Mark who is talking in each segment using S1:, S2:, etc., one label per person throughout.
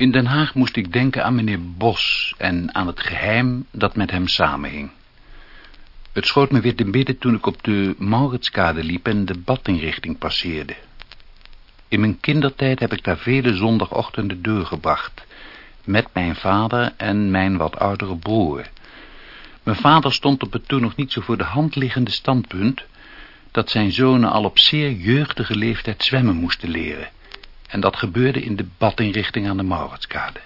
S1: In Den Haag moest ik denken aan meneer Bos en aan het geheim dat met hem samenhing. Het schoot me weer te bidden toen ik op de Mauritskade liep en de badinrichting passeerde. In mijn kindertijd heb ik daar vele zondagochtenden doorgebracht, met mijn vader en mijn wat oudere broer. Mijn vader stond op het toen nog niet zo voor de hand liggende standpunt dat zijn zonen al op zeer jeugdige leeftijd zwemmen moesten leren. En dat gebeurde in de badinrichting aan de Mauritskade.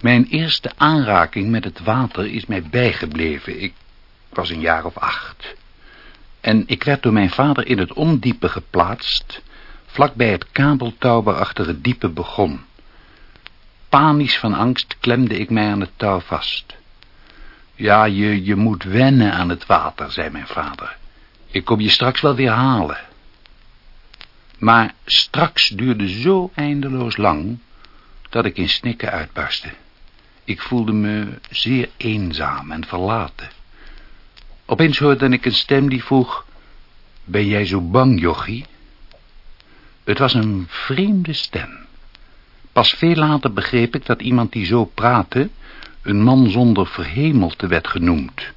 S1: Mijn eerste aanraking met het water is mij bijgebleven. Ik was een jaar of acht. En ik werd door mijn vader in het ondiepe geplaatst, vlakbij het kabeltouw waarachter het diepe begon. Panisch van angst klemde ik mij aan het touw vast. Ja, je, je moet wennen aan het water, zei mijn vader. Ik kom je straks wel weer halen. Maar straks duurde zo eindeloos lang, dat ik in snikken uitbarstte. Ik voelde me zeer eenzaam en verlaten. Opeens hoorde ik een stem die vroeg, ben jij zo bang, jochie? Het was een vreemde stem. Pas veel later begreep ik dat iemand die zo praatte, een man zonder verhemelte werd genoemd.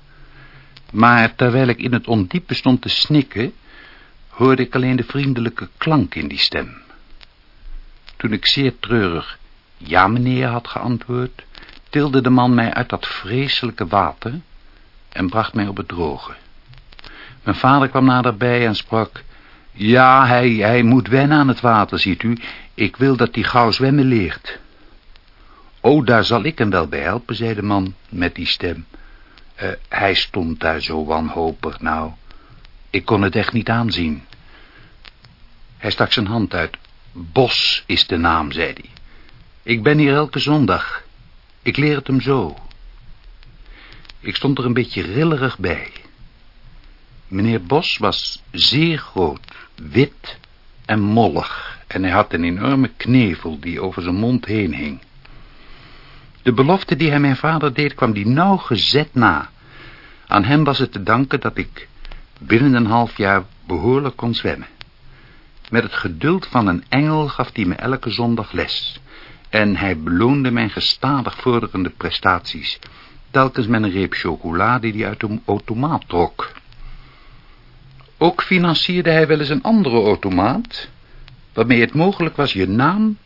S1: Maar terwijl ik in het ondiepe stond te snikken, hoorde ik alleen de vriendelijke klank in die stem. Toen ik zeer treurig ja meneer had geantwoord, tilde de man mij uit dat vreselijke water en bracht mij op het droge. Mijn vader kwam naderbij en sprak, ja, hij, hij moet wennen aan het water, ziet u. Ik wil dat hij gauw zwemmen leert. Oh, daar zal ik hem wel bij helpen, zei de man met die stem. Uh, hij stond daar zo wanhopig, nou. Ik kon het echt niet aanzien. Hij stak zijn hand uit. Bos is de naam, zei hij. Ik ben hier elke zondag. Ik leer het hem zo. Ik stond er een beetje rillerig bij. Meneer Bos was zeer groot, wit en mollig... en hij had een enorme knevel die over zijn mond heen hing. De belofte die hij mijn vader deed kwam die nauwgezet na. Aan hem was het te danken dat ik binnen een half jaar behoorlijk kon zwemmen. Met het geduld van een engel gaf hij me elke zondag les. En hij beloonde mijn gestadig vorderende prestaties. Telkens met een reep chocolade die hij uit de automaat trok. Ook financierde hij wel eens een andere automaat... waarmee het mogelijk was je naam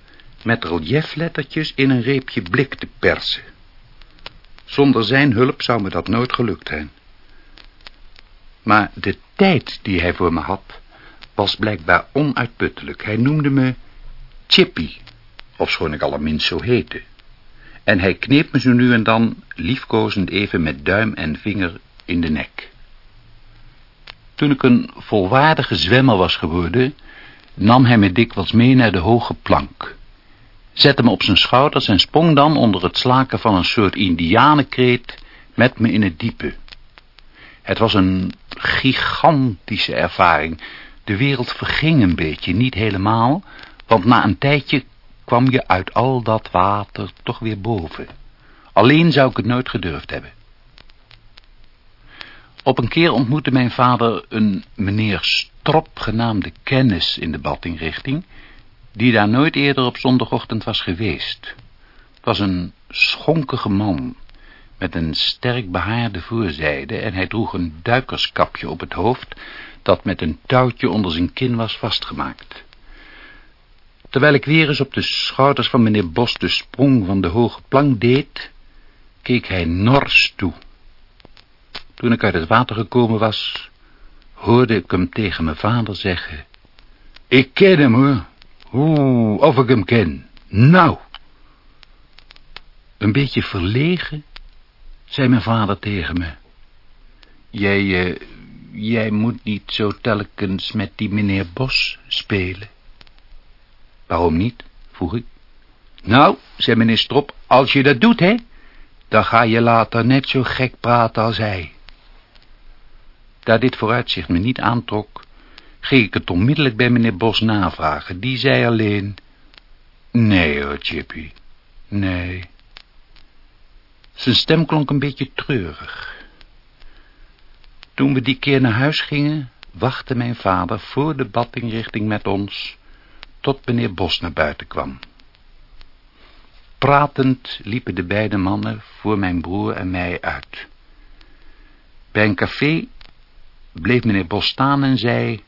S1: met relieflettertjes in een reepje blik te persen. Zonder zijn hulp zou me dat nooit gelukt zijn. Maar de tijd die hij voor me had, was blijkbaar onuitputtelijk. Hij noemde me Chippy, ofschoon ik allerminst zo heette. En hij kneep me zo nu en dan liefkozend even met duim en vinger in de nek. Toen ik een volwaardige zwemmer was geworden, nam hij me dikwijls mee naar de hoge plank zette me op zijn schouders en sprong dan onder het slaken van een soort indianenkreet met me in het diepe. Het was een gigantische ervaring. De wereld verging een beetje, niet helemaal, want na een tijdje kwam je uit al dat water toch weer boven. Alleen zou ik het nooit gedurfd hebben. Op een keer ontmoette mijn vader een meneer Strop genaamde kennis in de badinrichting, die daar nooit eerder op zondagochtend was geweest. Het was een schonkige man, met een sterk behaarde voorzijde, en hij droeg een duikerskapje op het hoofd, dat met een touwtje onder zijn kin was vastgemaakt. Terwijl ik weer eens op de schouders van meneer Bos de sprong van de hoge plank deed, keek hij nors toe. Toen ik uit het water gekomen was, hoorde ik hem tegen mijn vader zeggen, Ik ken hem hoor, Oeh, of ik hem ken. Nou. Een beetje verlegen, zei mijn vader tegen me. Jij, uh, jij moet niet zo telkens met die meneer Bos spelen. Waarom niet? vroeg ik. Nou, zei meneer Strop, als je dat doet, hè, dan ga je later net zo gek praten als hij. Daar dit vooruitzicht me niet aantrok, ging ik het onmiddellijk bij meneer Bos navragen. Die zei alleen, nee hoor, Chippy, nee. Zijn stem klonk een beetje treurig. Toen we die keer naar huis gingen, wachtte mijn vader voor de badinrichting met ons, tot meneer Bos naar buiten kwam. Pratend liepen de beide mannen voor mijn broer en mij uit. Bij een café bleef meneer Bos staan en zei...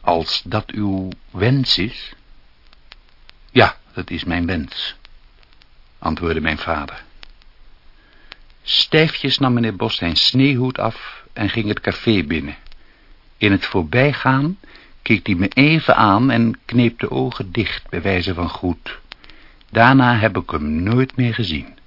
S1: Als dat uw wens is? Ja, dat is mijn wens, antwoordde mijn vader. Stijfjes nam meneer Bos zijn sneeuwhoed af en ging het café binnen. In het voorbijgaan keek hij me even aan en kneep de ogen dicht bij wijze van groet. Daarna heb ik hem nooit meer gezien.